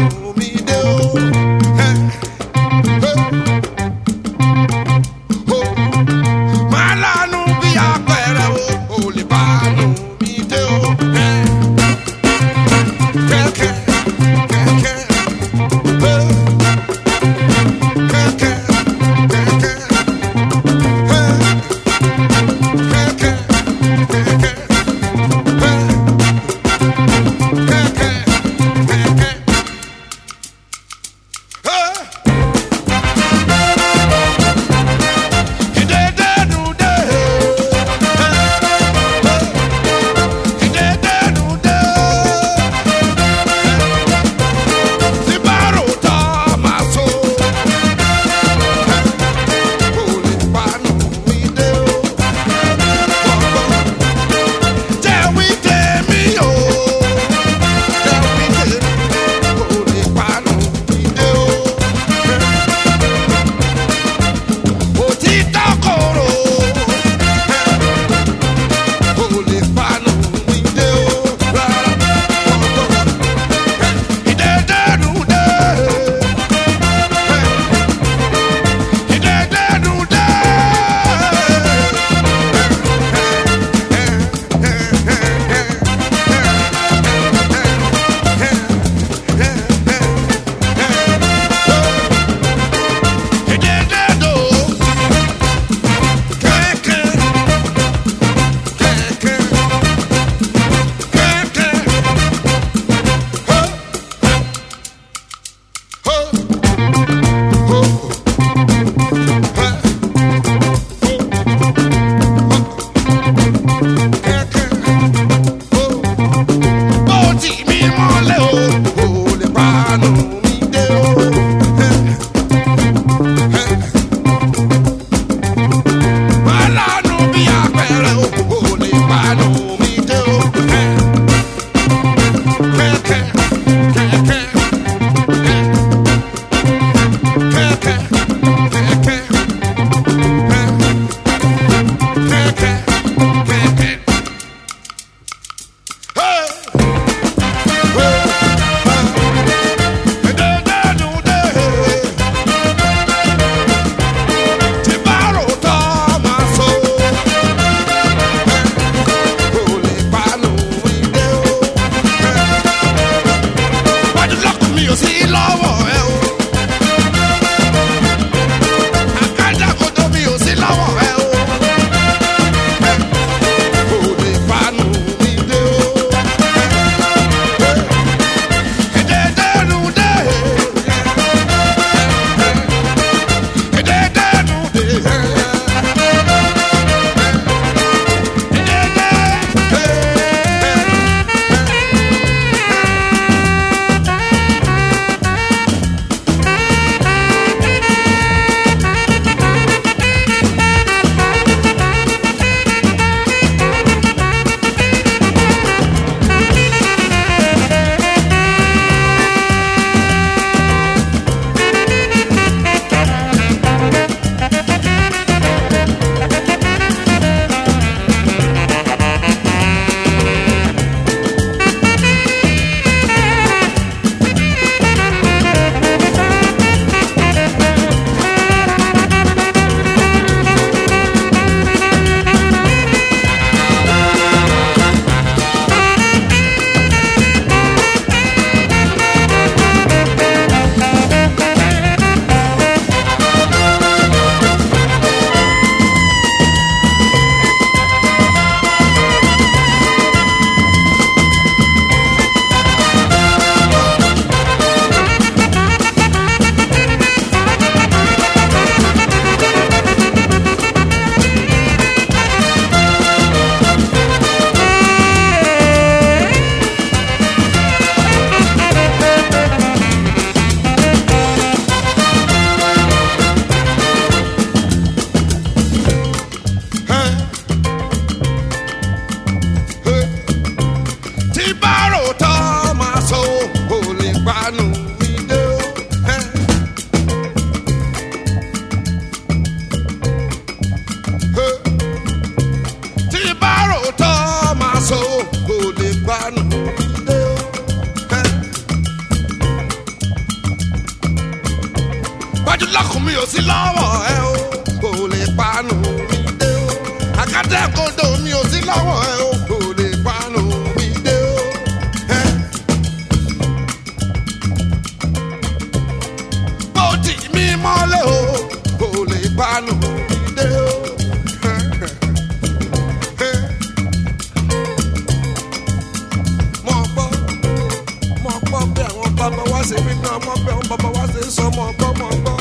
novo me mi ò sí lọ́wọ́ ẹ o kò lè panu dé o akadẹ́kọ̀dọ̀ mi ò sí lọ́wọ́ ẹ o kò lè panu mi dé o. bó ti mi mọ́lẹ̀ o kò lè panu mi dé o. mọ̀ gbọ́ bí àwọn bàbá wa ṣe wí náà mọ̀ bí àwọn bàbá wa ṣe sọ mọ̀ gbọ́